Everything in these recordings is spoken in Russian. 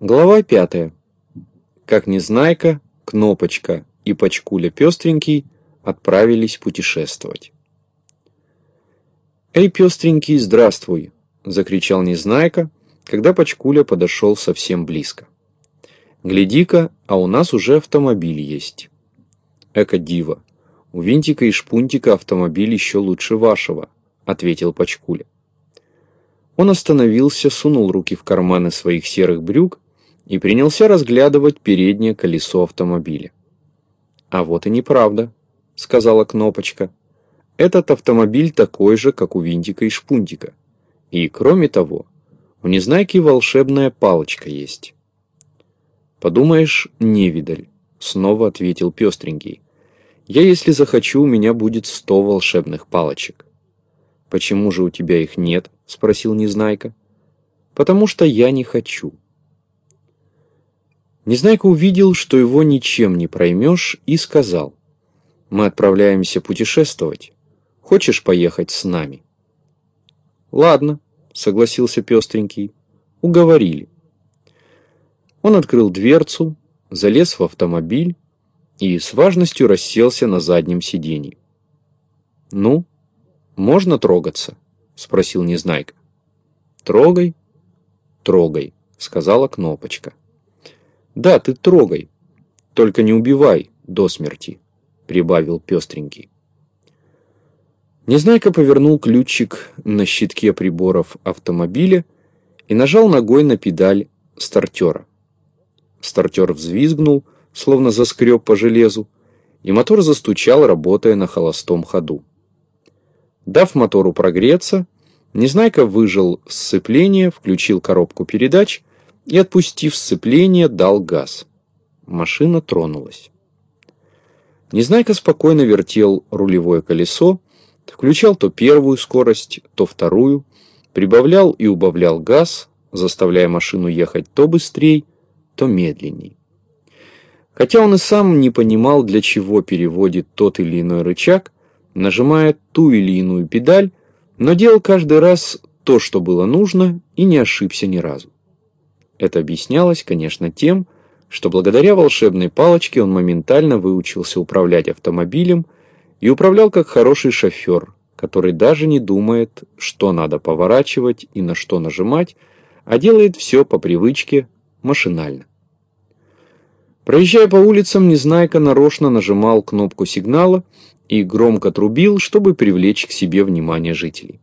Глава пятая. Как Незнайка, Кнопочка и Пачкуля Пестренький отправились путешествовать. «Эй, Пестренький, здравствуй!» — закричал Незнайка, когда Пачкуля подошел совсем близко. «Гляди-ка, а у нас уже автомобиль есть». «Эко диво! У Винтика и Шпунтика автомобиль еще лучше вашего», — ответил Пачкуля. Он остановился, сунул руки в карманы своих серых брюк и принялся разглядывать переднее колесо автомобиля. «А вот и неправда», — сказала Кнопочка. «Этот автомобиль такой же, как у Винтика и Шпунтика. И, кроме того, у Незнайки волшебная палочка есть». «Подумаешь, невидаль», — снова ответил Пестренький. «Я, если захочу, у меня будет сто волшебных палочек». «Почему же у тебя их нет?» — спросил Незнайка. «Потому что я не хочу». Незнайка увидел, что его ничем не проймешь, и сказал, «Мы отправляемся путешествовать. Хочешь поехать с нами?» «Ладно», — согласился пестренький, — «уговорили». Он открыл дверцу, залез в автомобиль и с важностью расселся на заднем сиденье. «Ну, можно трогаться?» — спросил Незнайка. «Трогай, трогай», — сказала Кнопочка. «Да, ты трогай, только не убивай до смерти», — прибавил пестренький. Незнайка повернул ключик на щитке приборов автомобиля и нажал ногой на педаль стартера. Стартер взвизгнул, словно заскреб по железу, и мотор застучал, работая на холостом ходу. Дав мотору прогреться, Незнайка выжил сцепление, включил коробку передач и, отпустив сцепление, дал газ. Машина тронулась. Незнайка спокойно вертел рулевое колесо, включал то первую скорость, то вторую, прибавлял и убавлял газ, заставляя машину ехать то быстрее, то медленней. Хотя он и сам не понимал, для чего переводит тот или иной рычаг, нажимая ту или иную педаль, но делал каждый раз то, что было нужно, и не ошибся ни разу. Это объяснялось, конечно, тем, что благодаря волшебной палочке он моментально выучился управлять автомобилем и управлял как хороший шофер, который даже не думает, что надо поворачивать и на что нажимать, а делает все по привычке машинально. Проезжая по улицам, Незнайка нарочно нажимал кнопку сигнала и громко трубил, чтобы привлечь к себе внимание жителей.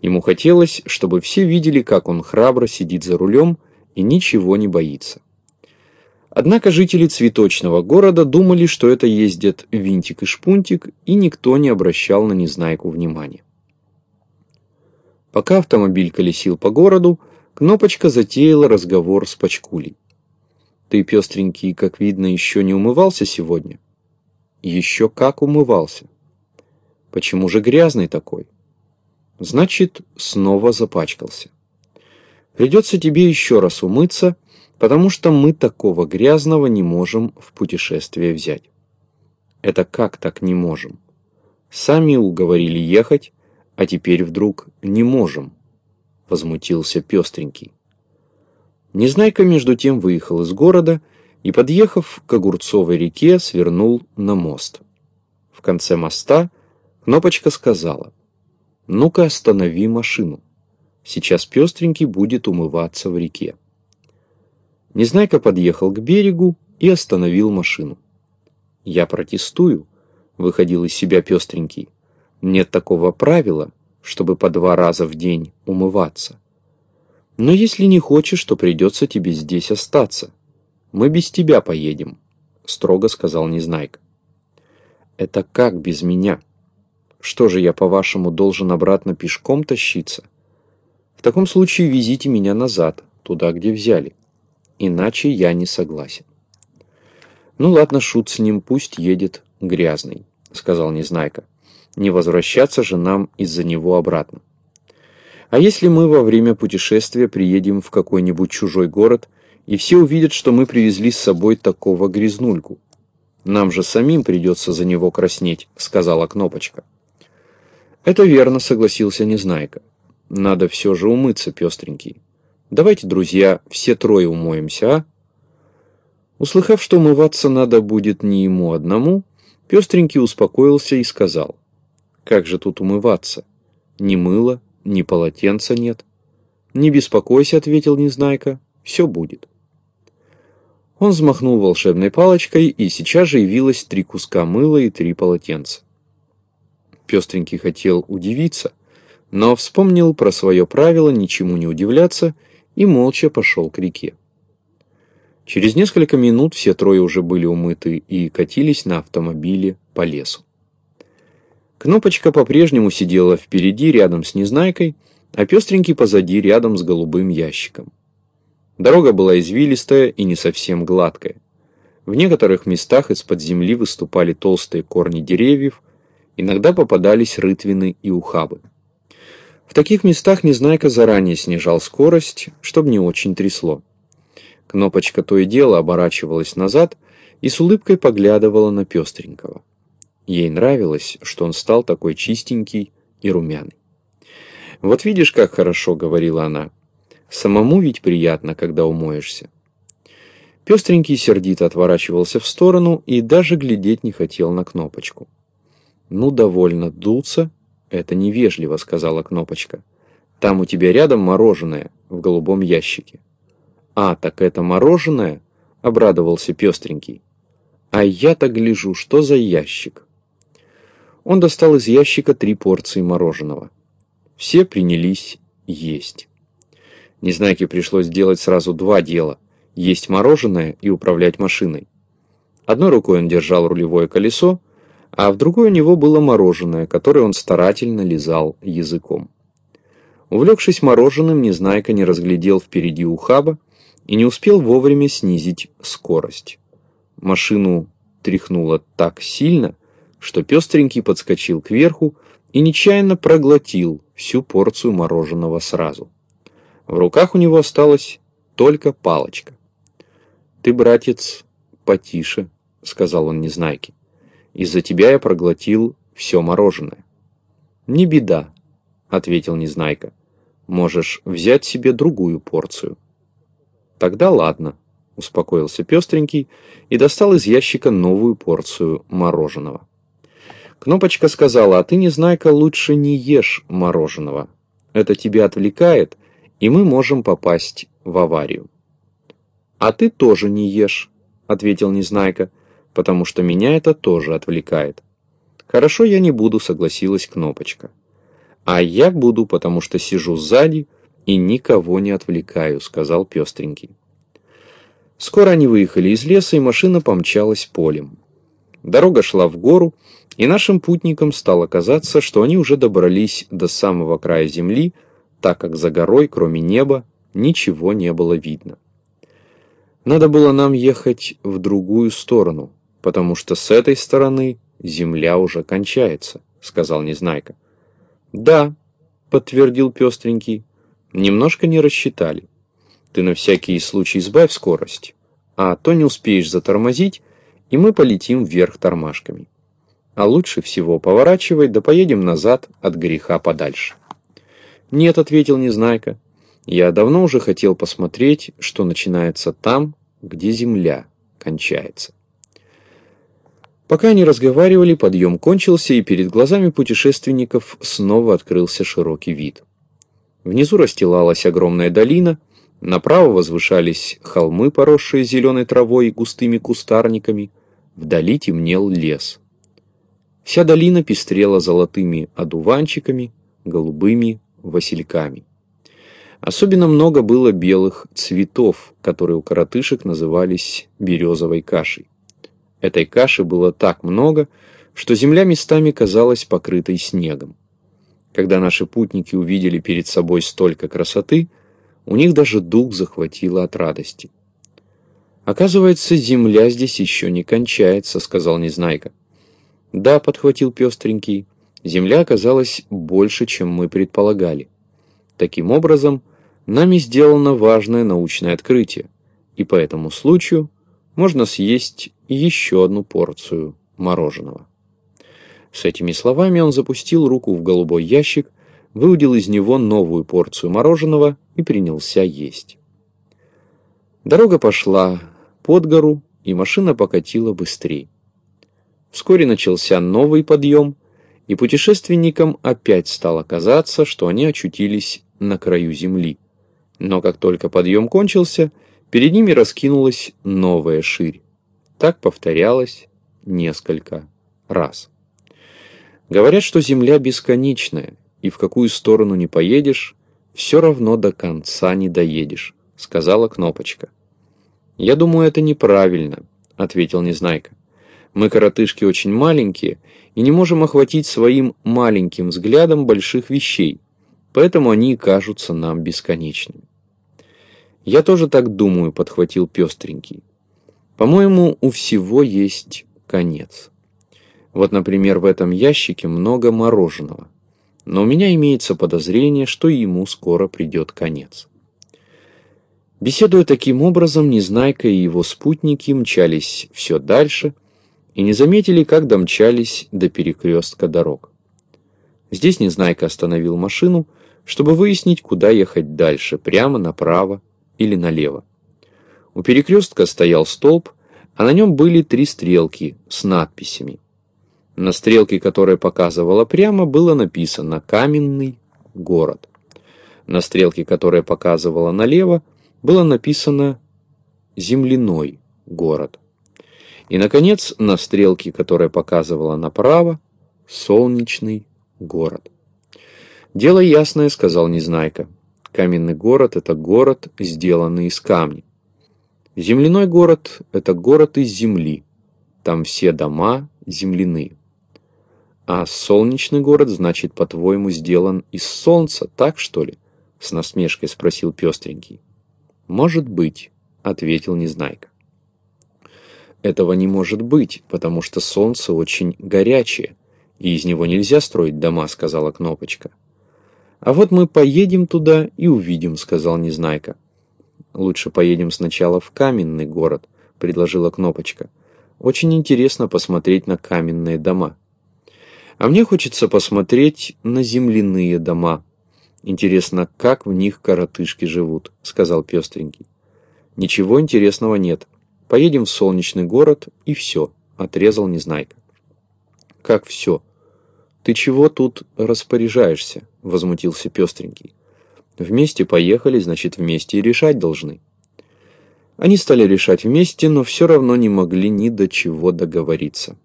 Ему хотелось, чтобы все видели, как он храбро сидит за рулем и ничего не боится. Однако жители цветочного города думали, что это ездят Винтик и Шпунтик, и никто не обращал на Незнайку внимания. Пока автомобиль колесил по городу, Кнопочка затеяла разговор с Пачкулей. «Ты, пестренький, как видно, еще не умывался сегодня?» «Еще как умывался». «Почему же грязный такой?» «Значит, снова запачкался». Придется тебе еще раз умыться, потому что мы такого грязного не можем в путешествие взять. Это как так не можем? Сами уговорили ехать, а теперь вдруг не можем, возмутился пестренький. Незнайка между тем выехал из города и, подъехав к Огурцовой реке, свернул на мост. В конце моста Кнопочка сказала, «Ну-ка останови машину». Сейчас пестренький будет умываться в реке. Незнайка подъехал к берегу и остановил машину. «Я протестую», — выходил из себя пестренький. «Нет такого правила, чтобы по два раза в день умываться. Но если не хочешь, то придется тебе здесь остаться. Мы без тебя поедем», — строго сказал Незнайка. «Это как без меня? Что же я, по-вашему, должен обратно пешком тащиться?» Таком случае везите меня назад, туда, где взяли. Иначе я не согласен. Ну ладно, шут с ним, пусть едет грязный, сказал Незнайка. Не возвращаться же нам из-за него обратно. А если мы во время путешествия приедем в какой-нибудь чужой город, и все увидят, что мы привезли с собой такого грязнульку? Нам же самим придется за него краснеть, сказала Кнопочка. Это верно, согласился Незнайка. Надо все же умыться, пестренький. Давайте, друзья, все трое умоемся, а? Услыхав, что умываться надо будет не ему одному, пестренький успокоился и сказал, «Как же тут умываться? Ни мыла, ни полотенца нет». «Не беспокойся», — ответил Незнайка, — «все будет». Он взмахнул волшебной палочкой, и сейчас же явилось три куска мыла и три полотенца. Пестренький хотел удивиться, но вспомнил про свое правило ничему не удивляться и молча пошел к реке. Через несколько минут все трое уже были умыты и катились на автомобиле по лесу. Кнопочка по-прежнему сидела впереди, рядом с Незнайкой, а пестренький позади, рядом с голубым ящиком. Дорога была извилистая и не совсем гладкая. В некоторых местах из-под земли выступали толстые корни деревьев, иногда попадались рытвины и ухабы. В таких местах Незнайка заранее снижал скорость, чтобы не очень трясло. Кнопочка то и дело оборачивалась назад и с улыбкой поглядывала на пестренького. Ей нравилось, что он стал такой чистенький и румяный. «Вот видишь, как хорошо», — говорила она. «Самому ведь приятно, когда умоешься». Пестренький сердито отворачивался в сторону и даже глядеть не хотел на кнопочку. «Ну, довольно дуться, это невежливо», — сказала кнопочка. «Там у тебя рядом мороженое в голубом ящике». «А, так это мороженое?» — обрадовался пестренький. «А я-то гляжу, что за ящик?» Он достал из ящика три порции мороженого. Все принялись есть. Незнайке пришлось делать сразу два дела – есть мороженое и управлять машиной. Одной рукой он держал рулевое колесо, а в другой у него было мороженое, которое он старательно лизал языком. Увлекшись мороженым, Незнайка не разглядел впереди ухаба и не успел вовремя снизить скорость. Машину тряхнуло так сильно, что пестренький подскочил кверху и нечаянно проглотил всю порцию мороженого сразу. В руках у него осталась только палочка. «Ты, братец, потише», — сказал он Незнайке. «Из-за тебя я проглотил все мороженое». «Не беда», — ответил Незнайка. «Можешь взять себе другую порцию». «Тогда ладно», — успокоился пестренький и достал из ящика новую порцию мороженого. Кнопочка сказала, а ты, Незнайка, лучше не ешь мороженого. Это тебя отвлекает, и мы можем попасть в аварию. А ты тоже не ешь, ответил Незнайка, потому что меня это тоже отвлекает. Хорошо, я не буду, согласилась Кнопочка. А я буду, потому что сижу сзади и никого не отвлекаю», — сказал пестренький. Скоро они выехали из леса, и машина помчалась полем. Дорога шла в гору, и нашим путникам стало казаться, что они уже добрались до самого края земли, так как за горой, кроме неба, ничего не было видно. Надо было нам ехать в другую сторону, потому что с этой стороны земля уже кончается, сказал Незнайка. Да, подтвердил пестренький, Немножко не рассчитали. Ты на всякий случай сбавь скорость, а то не успеешь затормозить, и мы полетим вверх тормашками. А лучше всего поворачивай, да поедем назад от греха подальше. Нет, ответил Незнайка. Я давно уже хотел посмотреть, что начинается там, где земля кончается. Пока они разговаривали, подъем кончился, и перед глазами путешественников снова открылся широкий вид. Внизу расстилалась огромная долина, направо возвышались холмы, поросшие зеленой травой и густыми кустарниками, вдали темнел лес. Вся долина пестрела золотыми одуванчиками, голубыми васильками. Особенно много было белых цветов, которые у коротышек назывались березовой кашей. Этой каши было так много, что земля местами казалась покрытой снегом. Когда наши путники увидели перед собой столько красоты, у них даже дух захватило от радости. «Оказывается, земля здесь еще не кончается», — сказал Незнайка. «Да», — подхватил пестренький, — «земля оказалась больше, чем мы предполагали. Таким образом, нами сделано важное научное открытие, и по этому случаю можно съесть еще одну порцию мороженого». С этими словами он запустил руку в голубой ящик, выудил из него новую порцию мороженого и принялся есть. Дорога пошла под гору, и машина покатила быстрее. Вскоре начался новый подъем, и путешественникам опять стало казаться, что они очутились на краю земли. Но как только подъем кончился, перед ними раскинулась новая ширь. Так повторялось несколько раз. Говорят, что земля бесконечная, и в какую сторону не поедешь, все равно до конца не доедешь, сказала Кнопочка. Я думаю, это неправильно, ответил Незнайка. Мы, коротышки, очень маленькие и не можем охватить своим маленьким взглядом больших вещей, поэтому они кажутся нам бесконечными. Я тоже так думаю, подхватил пестренький. По-моему, у всего есть конец. Вот, например, в этом ящике много мороженого. Но у меня имеется подозрение, что ему скоро придет конец. Беседуя таким образом, Незнайка и его спутники мчались все дальше и не заметили, как домчались до перекрестка дорог. Здесь Незнайка остановил машину, чтобы выяснить, куда ехать дальше, прямо направо или налево. У перекрестка стоял столб, а на нем были три стрелки с надписями. На стрелке, которая показывала прямо, было написано «Каменный город». На стрелке, которая показывала налево, было написано «Земляной город». И, наконец, на стрелке, которая показывала направо, «Солнечный город». «Дело ясное», — сказал Незнайка. «Каменный город — это город, сделанный из камня. Земляной город — это город из земли. Там все дома земляные. А солнечный город, значит, по-твоему, сделан из солнца, так что ли? С насмешкой спросил пестренький. Может быть, ответил Незнайка. Этого не может быть, потому что солнце очень горячее, и из него нельзя строить дома, сказала Кнопочка. А вот мы поедем туда и увидим, сказал Незнайка. «Лучше поедем сначала в каменный город», — предложила Кнопочка. «Очень интересно посмотреть на каменные дома». «А мне хочется посмотреть на земляные дома. Интересно, как в них коротышки живут», — сказал Пестренький. «Ничего интересного нет. Поедем в солнечный город, и все», — отрезал Незнайка. «Как все? Ты чего тут распоряжаешься?» — возмутился Пестренький. Вместе поехали, значит, вместе и решать должны. Они стали решать вместе, но все равно не могли ни до чего договориться.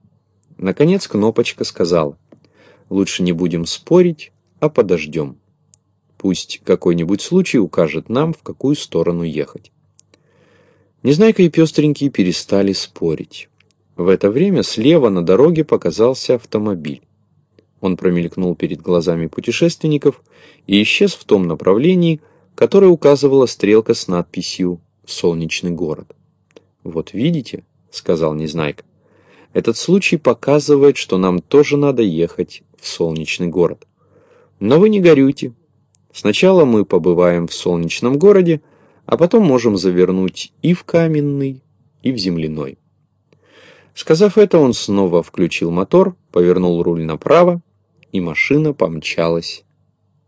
Наконец Кнопочка сказала, лучше не будем спорить, а подождем. Пусть какой-нибудь случай укажет нам, в какую сторону ехать. Незнайка и Пестренький перестали спорить. В это время слева на дороге показался автомобиль. Он промелькнул перед глазами путешественников и исчез в том направлении, которое указывала стрелка с надписью «Солнечный город». «Вот видите», — сказал Незнайка, — «этот случай показывает, что нам тоже надо ехать в солнечный город. Но вы не горюйте. Сначала мы побываем в солнечном городе, а потом можем завернуть и в каменный, и в земляной». Сказав это, он снова включил мотор, повернул руль направо, и машина помчалась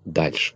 дальше.